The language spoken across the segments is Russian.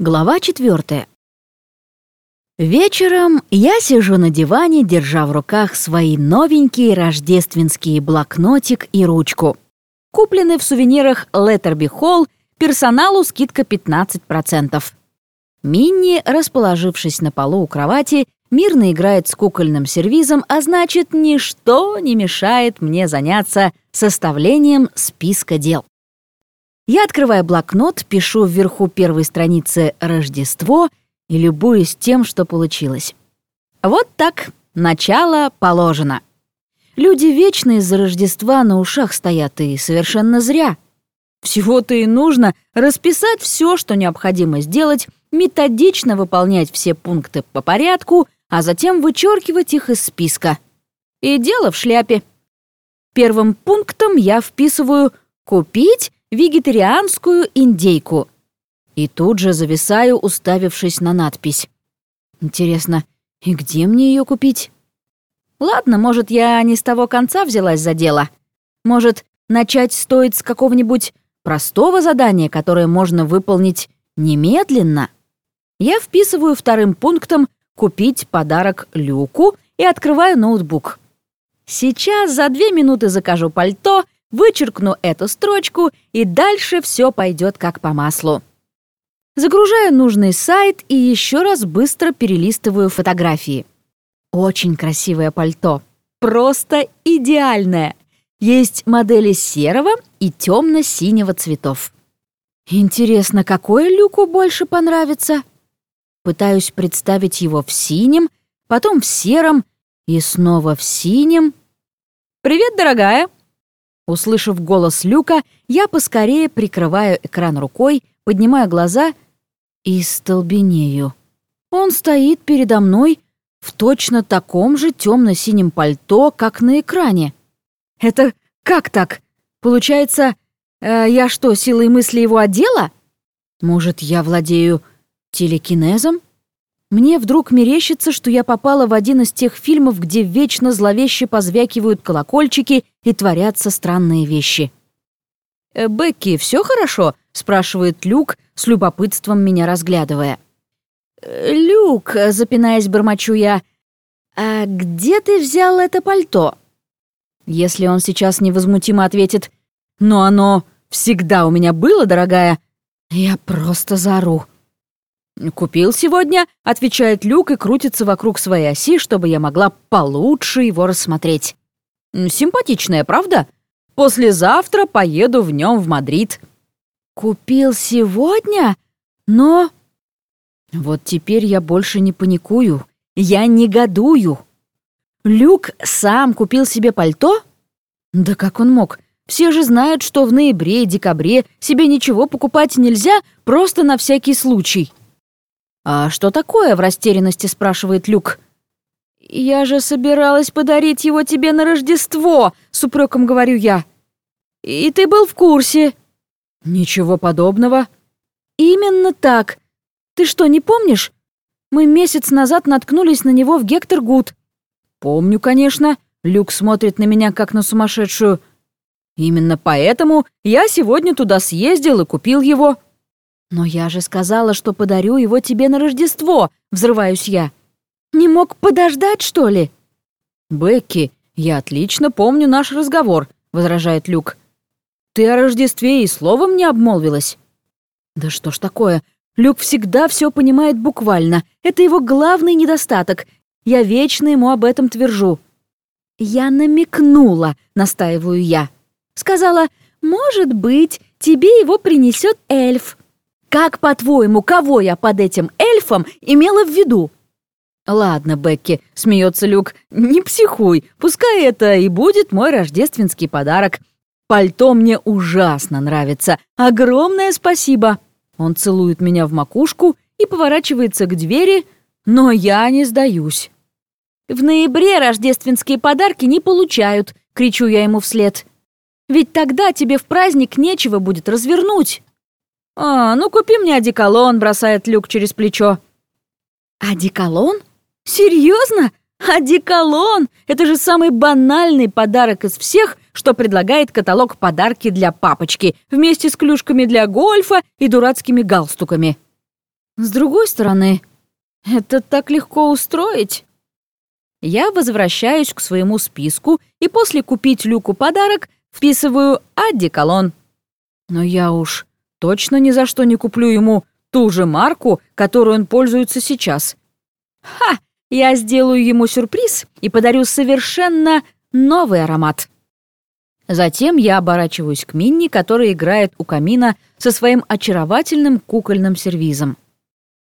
Глава четвертая. Вечером я сижу на диване, держа в руках свои новенькие рождественские блокнотик и ручку. Куплены в сувенирах Letterby Hall, персоналу скидка 15%. Минни, расположившись на полу у кровати, мирно играет с кукольным сервизом, а значит, ничто не мешает мне заняться составлением списка дел. Я открываю блокнот, пишу вверху первой страницы «Рождество» и любуюсь тем, что получилось. Вот так, начало положено. Люди вечно из-за Рождества на ушах стоят, и совершенно зря. Всего-то и нужно расписать все, что необходимо сделать, методично выполнять все пункты по порядку, а затем вычеркивать их из списка. И дело в шляпе. Первым пунктом я вписываю «купить» вегетарианскую индейку. И тут же зависаю, уставившись на надпись. Интересно, и где мне ее купить? Ладно, может, я не с того конца взялась за дело. Может, начать стоит с какого-нибудь простого задания, которое можно выполнить немедленно? Я вписываю вторым пунктом «Купить подарок Люку» и открываю ноутбук. Сейчас за две минуты закажу пальто — вычеркну эту строчку, и дальше все пойдет как по маслу. Загружаю нужный сайт и еще раз быстро перелистываю фотографии. Очень красивое пальто. Просто идеальное. Есть модели серого и темно-синего цветов. Интересно, какое Люку больше понравится? Пытаюсь представить его в синем, потом в сером и снова в синем. «Привет, дорогая!» Услышав голос Люка, я поскорее прикрываю экран рукой, поднимаю глаза и столбенею. Он стоит передо мной в точно таком же темно-синем пальто, как на экране. Это как так? Получается, э, я что, силой мысли его одела? Может, я владею телекинезом? Мне вдруг мерещится, что я попала в один из тех фильмов, где вечно зловеще позвякивают колокольчики и творятся странные вещи. «Э, «Бекки, все хорошо?» — спрашивает Люк, с любопытством меня разглядывая. «Э, «Люк», — запинаясь, бормочу я, «а где ты взял это пальто?» Если он сейчас невозмутимо ответит «Но оно всегда у меня было, дорогая», я просто заору. «Купил сегодня», — отвечает Люк и крутится вокруг своей оси, чтобы я могла получше его рассмотреть. «Симпатичная, правда? Послезавтра поеду в нем в Мадрид». «Купил сегодня? Но...» Вот теперь я больше не паникую. Я негодую. Люк сам купил себе пальто? Да как он мог? Все же знают, что в ноябре и декабре себе ничего покупать нельзя просто на всякий случай. «А что такое?» — в растерянности спрашивает Люк. «Я же собиралась подарить его тебе на Рождество», — с упреком говорю я. «И ты был в курсе». «Ничего подобного». «Именно так. Ты что, не помнишь? Мы месяц назад наткнулись на него в Гектор Гуд». «Помню, конечно». Люк смотрит на меня, как на сумасшедшую. «Именно поэтому я сегодня туда съездил и купил его». «Но я же сказала, что подарю его тебе на Рождество!» — взрываюсь я. «Не мог подождать, что ли?» «Бекки, я отлично помню наш разговор», — возражает Люк. «Ты о Рождестве и словом не обмолвилась?» «Да что ж такое? Люк всегда все понимает буквально. Это его главный недостаток. Я вечно ему об этом твержу». «Я намекнула», — настаиваю я. Сказала, «Может быть, тебе его принесет эльф». Как, по-твоему, кого я под этим эльфом имела в виду?» «Ладно, Бекки», — смеется Люк, — «не психуй, пускай это и будет мой рождественский подарок. Пальто мне ужасно нравится. Огромное спасибо!» Он целует меня в макушку и поворачивается к двери, но я не сдаюсь. «В ноябре рождественские подарки не получают», — кричу я ему вслед. «Ведь тогда тебе в праздник нечего будет развернуть». «А, ну купи мне одеколон», — бросает Люк через плечо. «Одеколон? Серьезно? Одеколон? Это же самый банальный подарок из всех, что предлагает каталог подарки для папочки, вместе с клюшками для гольфа и дурацкими галстуками». С другой стороны, это так легко устроить. Я возвращаюсь к своему списку и после купить Люку подарок вписываю одеколон. Но я уж точно ни за что не куплю ему ту же марку, которую он пользуется сейчас. Ха! Я сделаю ему сюрприз и подарю совершенно новый аромат. Затем я оборачиваюсь к Минни, которая играет у камина со своим очаровательным кукольным сервизом.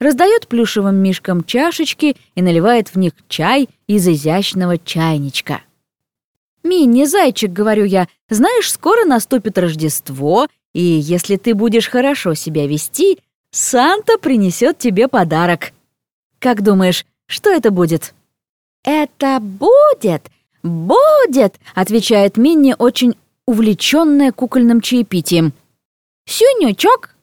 Раздает плюшевым мишкам чашечки и наливает в них чай из изящного чайничка. «Минни, зайчик», — говорю я, — «знаешь, скоро наступит Рождество, и если ты будешь хорошо себя вести, Санта принесет тебе подарок. Как думаешь, что это будет?» «Это будет, будет», — отвечает Минни, очень увлеченная кукольным чаепитием. «Сюнючок?»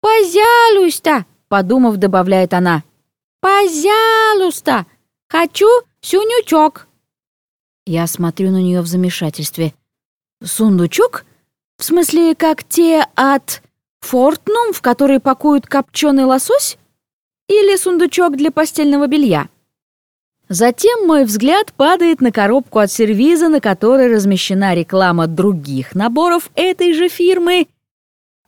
«Пожалуйста», — подумав, добавляет она. «Пожалуйста, хочу сюнючок». Я смотрю на нее в замешательстве. «Сундучок? В смысле, как те от...» Фортнум, в который пакуют копченый лосось? Или сундучок для постельного белья? Затем мой взгляд падает на коробку от сервиза, на которой размещена реклама других наборов этой же фирмы.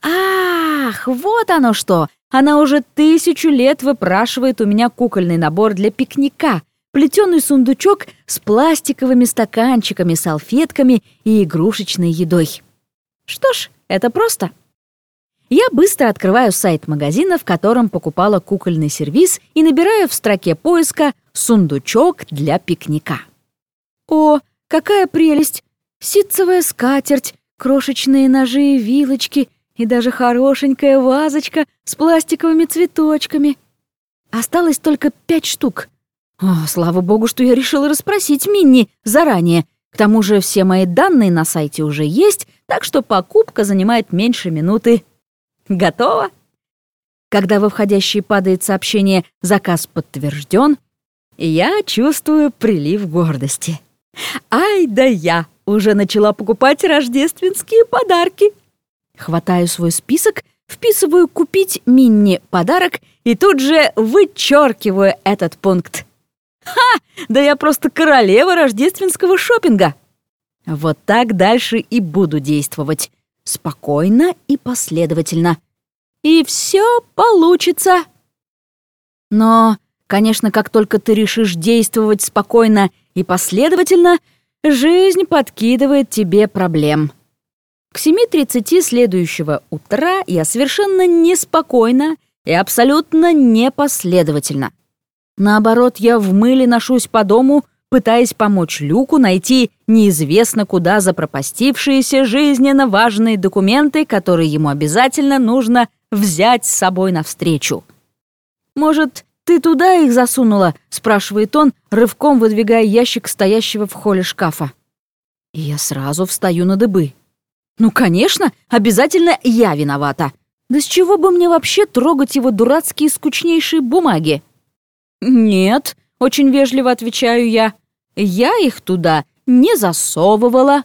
Ах, вот оно что! Она уже тысячу лет выпрашивает у меня кукольный набор для пикника, плетеный сундучок с пластиковыми стаканчиками, салфетками и игрушечной едой. Что ж, это просто. Я быстро открываю сайт магазина, в котором покупала кукольный сервиз, и набираю в строке поиска «сундучок для пикника». О, какая прелесть! Ситцевая скатерть, крошечные ножи и вилочки и даже хорошенькая вазочка с пластиковыми цветочками. Осталось только пять штук. О, слава богу, что я решила расспросить Минни заранее. К тому же все мои данные на сайте уже есть, так что покупка занимает меньше минуты. Готово? Когда во входящий падает сообщение «Заказ подтвержден», я чувствую прилив гордости. Ай да я уже начала покупать рождественские подарки. Хватаю свой список, вписываю «Купить Минни подарок» и тут же вычеркиваю этот пункт. Ха! Да я просто королева рождественского шопинга. Вот так дальше и буду действовать спокойно и последовательно. И все получится. Но, конечно, как только ты решишь действовать спокойно и последовательно, жизнь подкидывает тебе проблем. К 7.30 следующего утра я совершенно неспокойна и абсолютно непоследовательна. Наоборот, я в мыле ношусь по дому, пытаясь помочь Люку найти неизвестно куда запропастившиеся жизненно важные документы, которые ему обязательно нужно взять с собой навстречу. «Может, ты туда их засунула?» — спрашивает он, рывком выдвигая ящик стоящего в холле шкафа. И я сразу встаю на дыбы. «Ну, конечно, обязательно я виновата. Да с чего бы мне вообще трогать его дурацкие скучнейшие бумаги?» «Нет», — очень вежливо отвечаю я. «Я их туда не засовывала».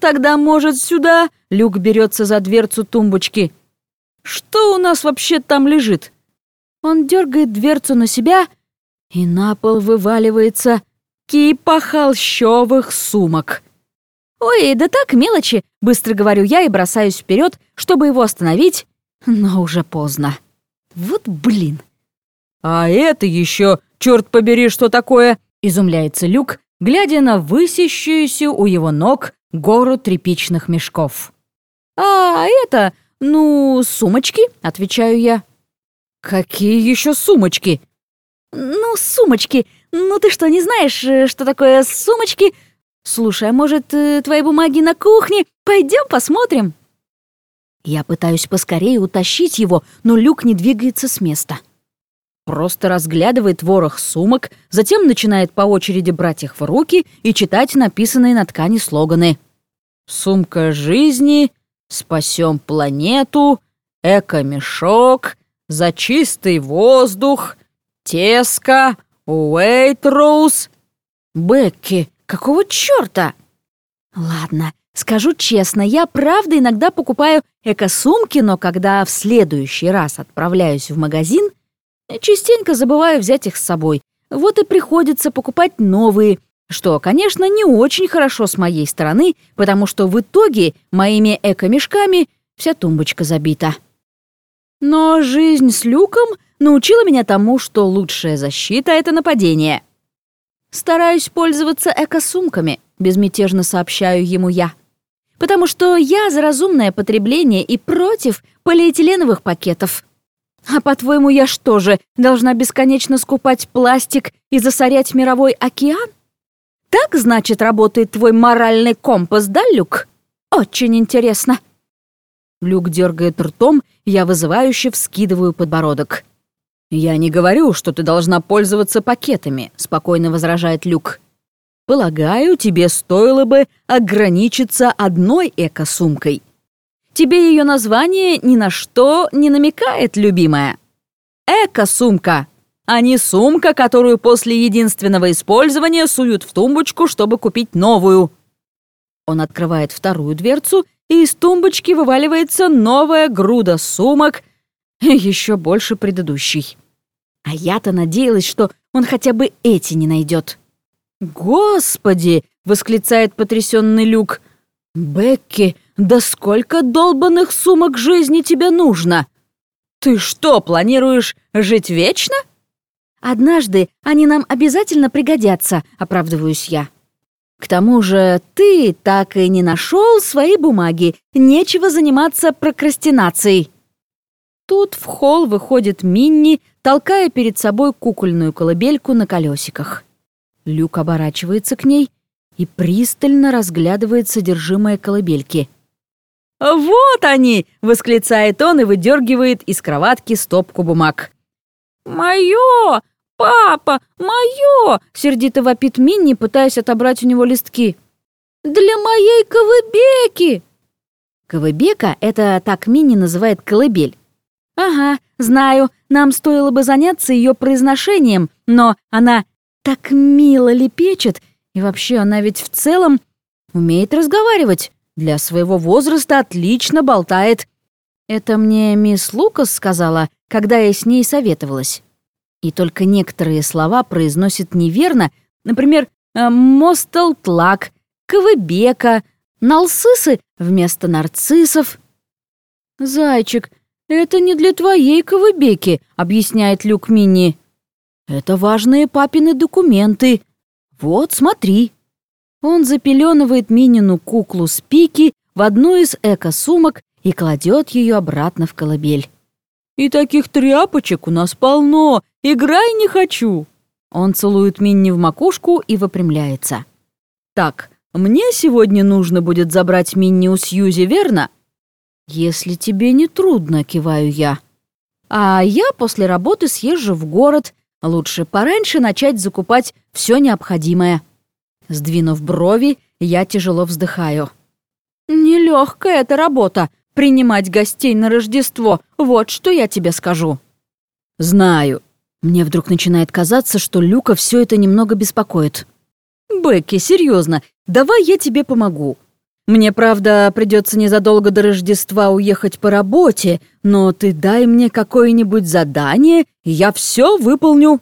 «Тогда, может, сюда?» — Люк берется за дверцу тумбочки. «Что у нас вообще там лежит?» Он дергает дверцу на себя, и на пол вываливается кипа холщовых сумок. «Ой, да так, мелочи!» — быстро говорю я и бросаюсь вперед, чтобы его остановить, но уже поздно. Вот блин. «А это еще черт побери, что такое?» — изумляется Люк, глядя на высящуюся у его ног гору тряпичных мешков. «А это, ну, сумочки», — отвечаю я. «Какие еще сумочки?» «Ну, сумочки. Ну, ты что, не знаешь, э, что такое сумочки? Слушай, а может, э, твои бумаги на кухне? Пойдем посмотрим». Я пытаюсь поскорее утащить его, но люк не двигается с места. Просто разглядывает ворох сумок, затем начинает по очереди брать их в руки и читать написанные на ткани слоганы. «Сумка жизни», «Спасем планету», «Эко-мешок», «За чистый воздух», «Теска», «Уэйтроуз». «Бекки, какого чёрта?» Ладно, скажу честно, я правда иногда покупаю эко-сумки, но когда в следующий раз отправляюсь в магазин, частенько забываю взять их с собой. Вот и приходится покупать новые, что, конечно, не очень хорошо с моей стороны, потому что в итоге моими эко-мешками вся тумбочка забита. Но жизнь с Люком научила меня тому, что лучшая защита — это нападение. Стараюсь пользоваться эко-сумками, безмятежно сообщаю ему я. Потому что я за разумное потребление и против полиэтиленовых пакетов. А по-твоему, я что же, должна бесконечно скупать пластик и засорять мировой океан? Так, значит, работает твой моральный компас, да, Люк? Очень интересно. Люк дергает ртом, я вызывающе вскидываю подбородок. «Я не говорю, что ты должна пользоваться пакетами», — спокойно возражает Люк. «Полагаю, тебе стоило бы ограничиться одной эко-сумкой. Тебе ее название ни на что не намекает, любимая. Эко-сумка, а не сумка, которую после единственного использования суют в тумбочку, чтобы купить новую». Он открывает вторую дверцу и из тумбочки вываливается новая груда сумок, еще больше предыдущей. А я-то надеялась, что он хотя бы эти не найдет. «Господи!» — восклицает потрясенный Люк. «Бекки, да сколько долбанных сумок жизни тебе нужно? Ты что, планируешь жить вечно?» «Однажды они нам обязательно пригодятся», — оправдываюсь я. К тому же ты так и не нашел свои бумаги. Нечего заниматься прокрастинацией. Тут в холл выходит Минни, толкая перед собой кукольную колыбельку на колесиках. Люк оборачивается к ней и пристально разглядывает содержимое колыбельки. «Вот они!» — восклицает он и выдергивает из кроватки стопку бумаг. «Моё! «Папа, мое!» — сердито вопит Минни, пытаясь отобрать у него листки. «Для моей ковыбеки!» Ковыбека — это так Минни называет колыбель. «Ага, знаю, нам стоило бы заняться ее произношением, но она так мило лепечет, и вообще она ведь в целом умеет разговаривать. Для своего возраста отлично болтает. Это мне мисс Лукас сказала, когда я с ней советовалась и только некоторые слова произносит неверно, например, э, «мостелтлак», «квебека», «налсысы» вместо «нарциссов». «Зайчик, это не для твоей квебеки», — объясняет Люк Мини. «Это важные папины документы. Вот, смотри». Он запеленывает Минину куклу с пики в одну из эко-сумок и кладет ее обратно в колыбель. «И таких тряпочек у нас полно, Играй не хочу!» Он целует Минни в макушку и выпрямляется. «Так, мне сегодня нужно будет забрать Минни у Сьюзи, верно?» «Если тебе не трудно», — киваю я. «А я после работы съезжу в город. Лучше пораньше начать закупать все необходимое». Сдвинув брови, я тяжело вздыхаю. «Нелегкая эта работа — принимать гостей на Рождество. Вот что я тебе скажу». «Знаю», мне вдруг начинает казаться, что Люка все это немного беспокоит. «Бекки, серьезно, давай я тебе помогу. Мне, правда, придется незадолго до Рождества уехать по работе, но ты дай мне какое-нибудь задание, и я все выполню».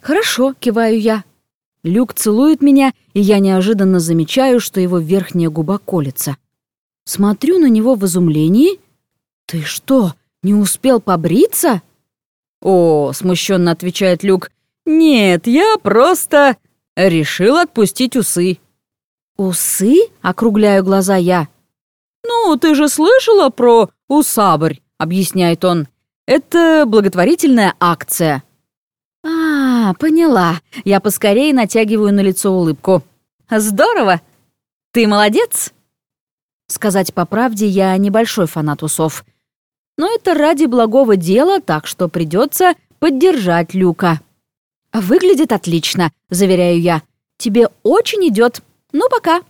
«Хорошо», — киваю я. Люк целует меня, и я неожиданно замечаю, что его верхняя губа колется. Смотрю на него в изумлении. «Ты что, не успел побриться?» «О», — смущенно отвечает Люк, «нет, я просто решил отпустить усы». «Усы?» — округляю глаза я. «Ну, ты же слышала про усабрь?» — объясняет он. «Это благотворительная акция». «А, поняла. Я поскорее натягиваю на лицо улыбку. Здорово! Ты молодец!» Сказать по правде, я небольшой фанат усов — но это ради благого дела, так что придется поддержать Люка. «Выглядит отлично», — заверяю я. «Тебе очень идет. Ну, пока».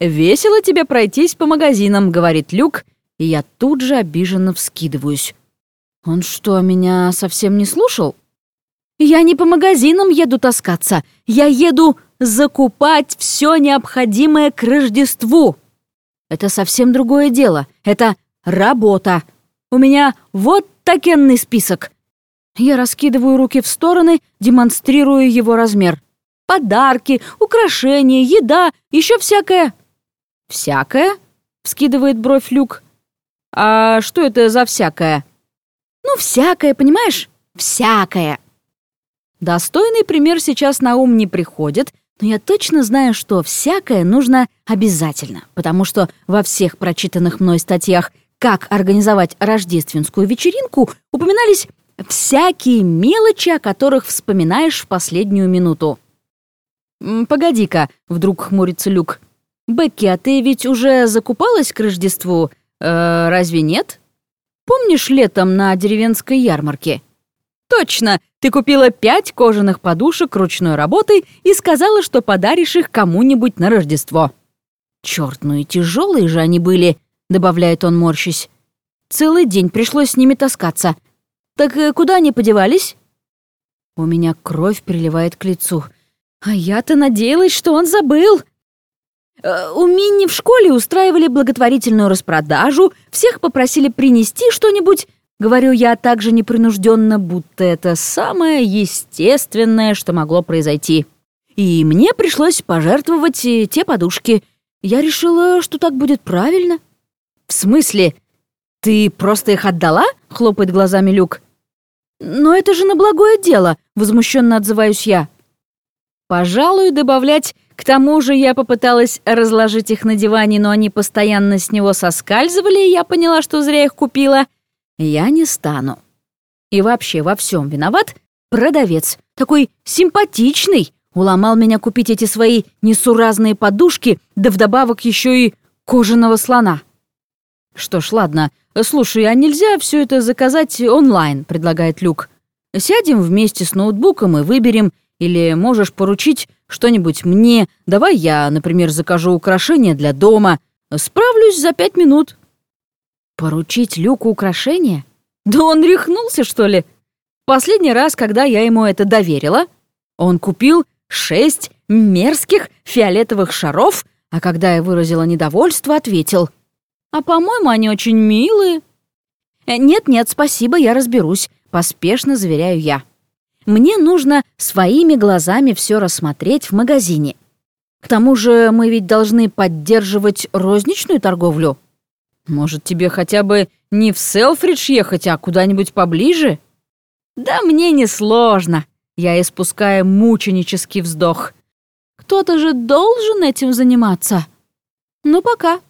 «Весело тебе пройтись по магазинам», — говорит Люк, и я тут же обиженно вскидываюсь. «Он что, меня совсем не слушал?» «Я не по магазинам еду таскаться. Я еду закупать все необходимое к Рождеству. Это совсем другое дело. Это работа. У меня вот такенный список. Я раскидываю руки в стороны, демонстрируя его размер. Подарки, украшения, еда, еще всякое. «Всякое?» — вскидывает бровь Люк. «А что это за всякое?» «Ну, всякое, понимаешь? Всякое». Достойный пример сейчас на ум не приходит, но я точно знаю, что всякое нужно обязательно, потому что во всех прочитанных мной статьях «Как организовать рождественскую вечеринку» упоминались всякие мелочи, о которых вспоминаешь в последнюю минуту. «Погоди-ка», — вдруг хмурится Люк. «Бекки, а ты ведь уже закупалась к Рождеству? Э, разве нет? Помнишь летом на деревенской ярмарке?» «Точно! Ты купила пять кожаных подушек ручной работы и сказала, что подаришь их кому-нибудь на Рождество». «Чёрт, ну и тяжелые же они были», — добавляет он, морщись. «Целый день пришлось с ними таскаться. Так э, куда они подевались?» У меня кровь приливает к лицу. А я-то надеялась, что он забыл. Э, у Минни в школе устраивали благотворительную распродажу, всех попросили принести что-нибудь. Говорю я также непринужденно, будто это самое естественное, что могло произойти. И мне пришлось пожертвовать э, те подушки. Я решила, что так будет правильно. «В смысле? Ты просто их отдала?» — хлопает глазами Люк. «Но это же на благое дело», — возмущенно отзываюсь я. Пожалуй, добавлять к тому же я попыталась разложить их на диване, но они постоянно с него соскальзывали, и я поняла, что зря их купила. Я не стану. И вообще во всем виноват продавец. Такой симпатичный. Уломал меня купить эти свои несуразные подушки, да вдобавок еще и кожаного слона. Что ж, ладно. Слушай, а нельзя все это заказать онлайн, предлагает Люк. Сядем вместе с ноутбуком и выберем, или можешь поручить что-нибудь мне. Давай я, например, закажу украшения для дома. Справлюсь за пять минут». «Поручить Люку украшения? Да он рехнулся, что ли? Последний раз, когда я ему это доверила, он купил шесть мерзких фиолетовых шаров, а когда я выразила недовольство, ответил, «А, по-моему, они очень милые». «Нет-нет, спасибо, я разберусь», — поспешно заверяю я. Мне нужно своими глазами все рассмотреть в магазине. К тому же мы ведь должны поддерживать розничную торговлю. Может, тебе хотя бы не в Селфридж ехать, а куда-нибудь поближе? Да мне не сложно. Я испускаю мученический вздох. Кто-то же должен этим заниматься. Ну, пока.